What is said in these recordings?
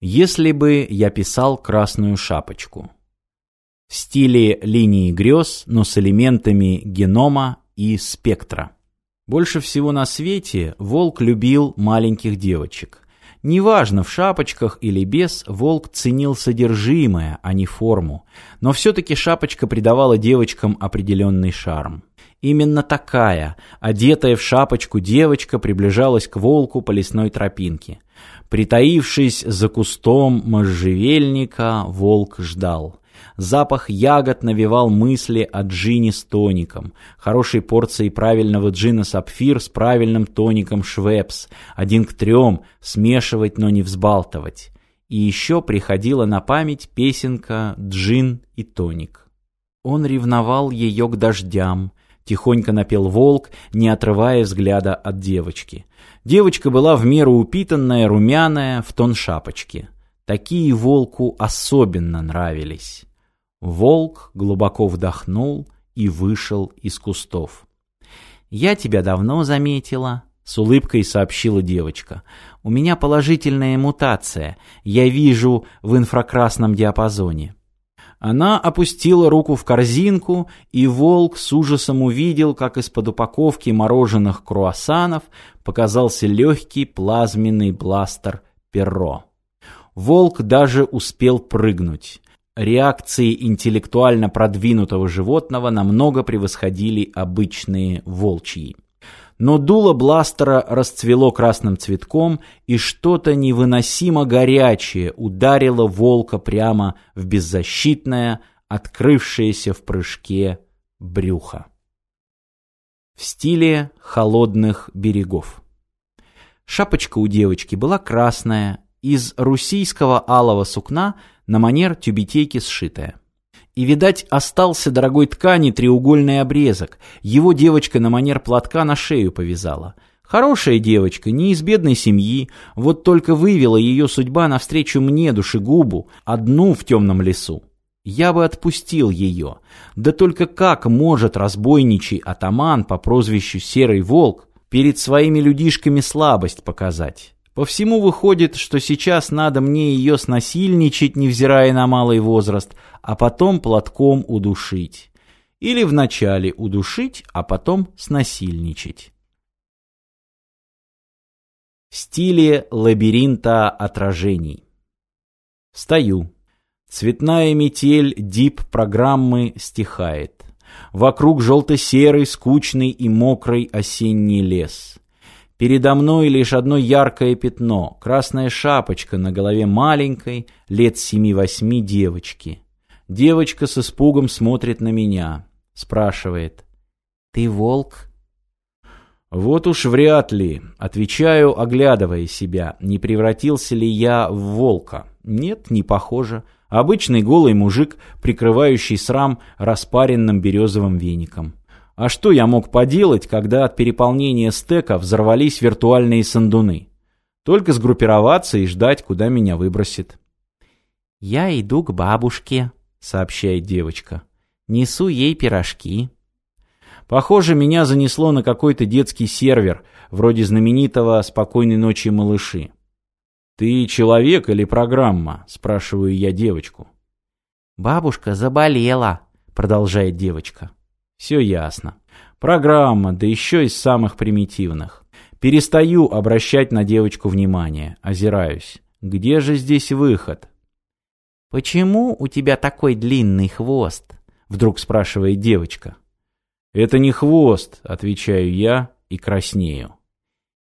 Если бы я писал красную шапочку. В стиле линии грез, но с элементами генома и спектра. Больше всего на свете волк любил маленьких девочек. Неважно, в шапочках или без, волк ценил содержимое, а не форму. Но все-таки шапочка придавала девочкам определенный шарм. Именно такая, одетая в шапочку девочка приближалась к волку по лесной тропинке. Притаившись за кустом можжевельника, волк ждал. Запах ягод навевал мысли о джине с тоником, хорошей порцией правильного джина сапфир с правильным тоником швепс, один к трем, смешивать, но не взбалтывать. И еще приходила на память песенка «Джин и тоник». Он ревновал ее к дождям, Тихонько напел волк, не отрывая взгляда от девочки. Девочка была в меру упитанная, румяная, в тон шапочки. Такие волку особенно нравились. Волк глубоко вдохнул и вышел из кустов. «Я тебя давно заметила», — с улыбкой сообщила девочка. «У меня положительная мутация. Я вижу в инфракрасном диапазоне». Она опустила руку в корзинку, и волк с ужасом увидел, как из-под упаковки мороженых круассанов показался легкий плазменный бластер «Перро». Волк даже успел прыгнуть. Реакции интеллектуально продвинутого животного намного превосходили обычные волчьи но дуло бластера расцвело красным цветком, и что-то невыносимо горячее ударило волка прямо в беззащитное, открывшееся в прыжке брюхо. В стиле холодных берегов. Шапочка у девочки была красная, из русийского алого сукна на манер тюбетейки сшитая. И, видать, остался дорогой ткани треугольный обрезок. Его девочка на манер платка на шею повязала. Хорошая девочка, не из бедной семьи, вот только вывела ее судьба навстречу мне, душегубу, одну в темном лесу. Я бы отпустил ее. Да только как может разбойничий атаман по прозвищу Серый Волк перед своими людишками слабость показать? По всему выходит, что сейчас надо мне ее снасильничать, невзирая на малый возраст, а потом платком удушить. Или вначале удушить, а потом снасильничать. В стиле лабиринта отражений. Стою. Цветная метель дип-программы стихает. Вокруг желто-серый, скучный и мокрый осенний лес. Передо мной лишь одно яркое пятно, красная шапочка на голове маленькой, лет семи-восьми девочки. Девочка с испугом смотрит на меня, спрашивает. «Ты волк?» «Вот уж вряд ли», — отвечаю, оглядывая себя, не превратился ли я в волка. Нет, не похоже. Обычный голый мужик, прикрывающий срам распаренным березовым веником. А что я мог поделать, когда от переполнения стека взорвались виртуальные сандуны? Только сгруппироваться и ждать, куда меня выбросит. «Я иду к бабушке», — сообщает девочка. «Несу ей пирожки». Похоже, меня занесло на какой-то детский сервер, вроде знаменитого «Спокойной ночи, малыши». «Ты человек или программа?» — спрашиваю я девочку. «Бабушка заболела», — продолжает девочка. Все ясно. Программа, да еще из самых примитивных. Перестаю обращать на девочку внимание, озираюсь. Где же здесь выход? «Почему у тебя такой длинный хвост?» Вдруг спрашивает девочка. «Это не хвост», — отвечаю я и краснею.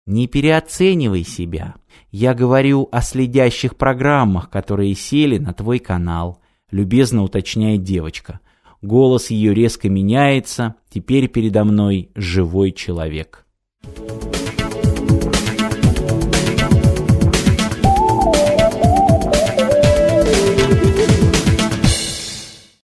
«Не переоценивай себя. Я говорю о следящих программах, которые сели на твой канал», — любезно уточняет девочка. Голос ее резко меняется. Теперь передо мной живой человек. Thank you